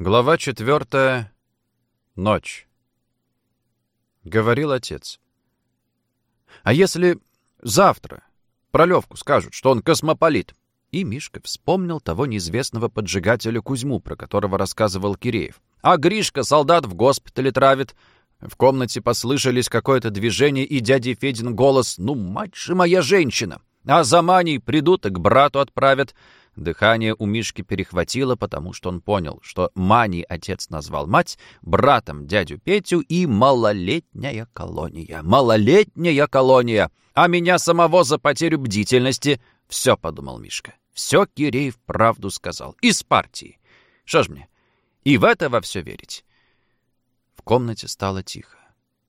Глава четвертая. Ночь. Говорил отец. А если завтра про Левку скажут, что он космополит? И Мишка вспомнил того неизвестного поджигателя Кузьму, про которого рассказывал Киреев. А Гришка солдат в госпитале травит. В комнате послышались какое-то движение, и дядя Федин голос «Ну, мать же моя женщина!» А за Маней придут и к брату отправят. Дыхание у Мишки перехватило, потому что он понял, что Мани отец назвал мать, братом дядю Петю и малолетняя колония. Малолетняя колония! А меня самого за потерю бдительности... Все, подумал Мишка. Все Киреев правду сказал. Из партии. Что ж мне, и в это во все верить? В комнате стало тихо.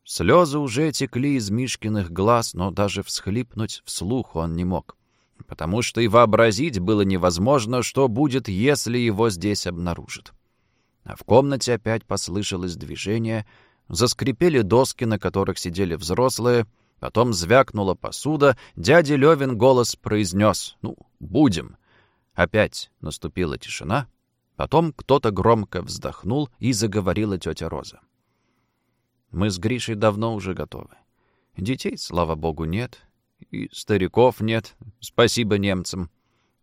Слезы уже текли из Мишкиных глаз, но даже всхлипнуть вслух он не мог потому что и вообразить было невозможно, что будет, если его здесь обнаружат. А в комнате опять послышалось движение, заскрипели доски, на которых сидели взрослые, потом звякнула посуда, дядя Левин голос произнес «Ну, будем». Опять наступила тишина, потом кто-то громко вздохнул и заговорила тетя Роза. «Мы с Гришей давно уже готовы. Детей, слава богу, нет, и стариков нет, спасибо немцам.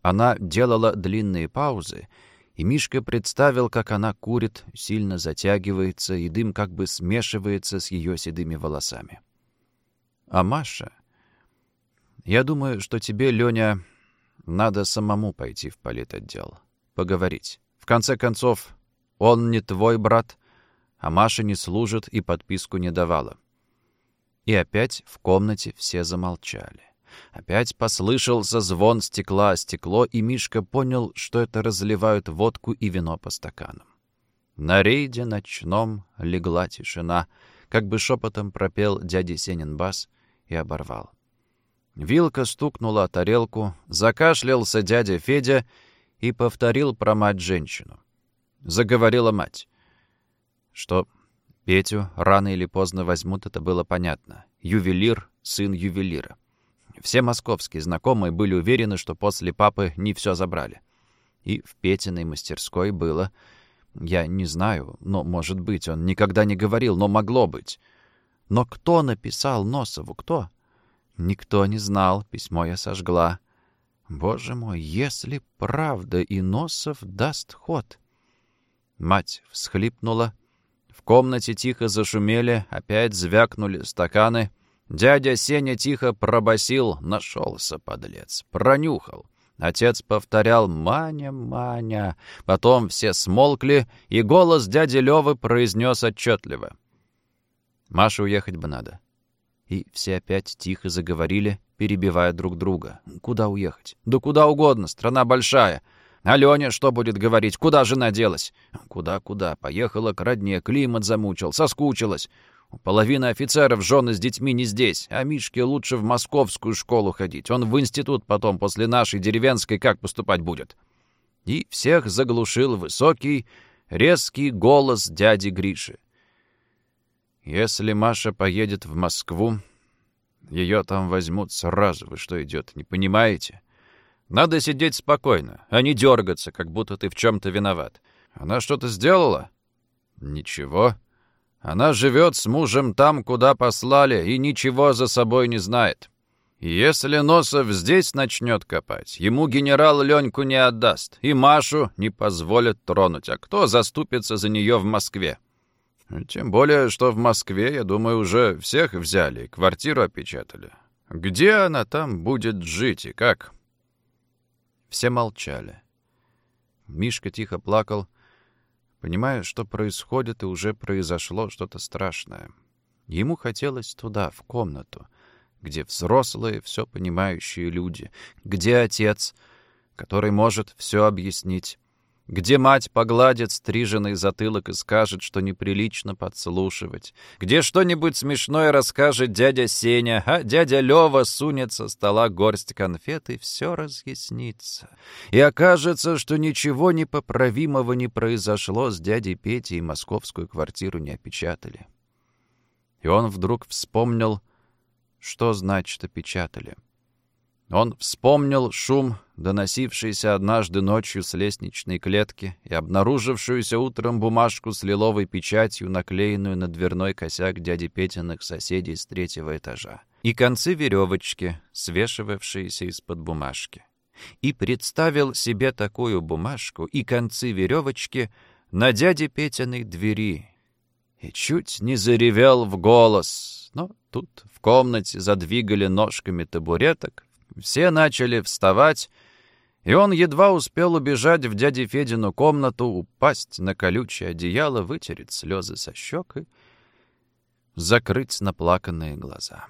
Она делала длинные паузы, и Мишка представил, как она курит, сильно затягивается, и дым как бы смешивается с ее седыми волосами. А Маша... Я думаю, что тебе, Леня, надо самому пойти в политотдел. Поговорить. В конце концов, он не твой брат, а Маша не служит и подписку не давала. И опять в комнате все замолчали. Опять послышался звон стекла о стекло, и Мишка понял, что это разливают водку и вино по стаканам. На рейде ночном легла тишина, как бы шепотом пропел дядя Сенин бас и оборвал. Вилка стукнула о тарелку, закашлялся дядя Федя и повторил про мать-женщину. Заговорила мать, что Петю рано или поздно возьмут, это было понятно. Ювелир — сын ювелира. Все московские знакомые были уверены, что после папы не все забрали. И в Петиной мастерской было... Я не знаю, но, может быть, он никогда не говорил, но могло быть. Но кто написал Носову, кто? Никто не знал, письмо я сожгла. Боже мой, если правда, и Носов даст ход. Мать всхлипнула, в комнате тихо зашумели, опять звякнули стаканы. Дядя Сеня тихо пробасил, нашелся подлец, пронюхал. Отец повторял «Маня, Маня». Потом все смолкли, и голос дяди Левы произнес отчетливо. «Маше уехать бы надо». И все опять тихо заговорили, перебивая друг друга. «Куда уехать?» «Да куда угодно, страна большая». А Леня что будет говорить? Куда жена делась? Куда-куда? Поехала к родне, климат замучил, соскучилась. Половина офицеров жены с детьми не здесь, а Мишке лучше в московскую школу ходить. Он в институт потом после нашей деревенской как поступать будет. И всех заглушил высокий, резкий голос дяди Гриши. Если Маша поедет в Москву, ее там возьмут сразу. Вы что идет, не понимаете? Надо сидеть спокойно, а не дергаться, как будто ты в чем-то виноват. Она что-то сделала? Ничего. Она живет с мужем там, куда послали, и ничего за собой не знает. Если Носов здесь начнет копать, ему генерал Леньку не отдаст, и Машу не позволит тронуть. А кто заступится за нее в Москве? Тем более, что в Москве, я думаю, уже всех взяли, квартиру опечатали. Где она там будет жить и как? Все молчали. Мишка тихо плакал, понимая, что происходит, и уже произошло что-то страшное. Ему хотелось туда, в комнату, где взрослые, все понимающие люди, где отец, который может все объяснить, где мать погладит стриженный затылок и скажет, что неприлично подслушивать, где что-нибудь смешное расскажет дядя Сеня, а дядя Лева сунет со стола горсть конфет, и все разъяснится. И окажется, что ничего непоправимого не произошло с дядей Петей, и московскую квартиру не опечатали. И он вдруг вспомнил, что значит опечатали. Он вспомнил шум, доносившийся однажды ночью с лестничной клетки и обнаружившуюся утром бумажку с лиловой печатью, наклеенную на дверной косяк дяди Петиных соседей с третьего этажа, и концы веревочки, свешивавшиеся из-под бумажки. И представил себе такую бумажку и концы веревочки на дяде Петиной двери. И чуть не заревел в голос, но тут в комнате задвигали ножками табуреток, все начали вставать, и он едва успел убежать в дяде Федину комнату, упасть на колючее одеяло, вытереть слезы со щек и закрыть наплаканные глаза.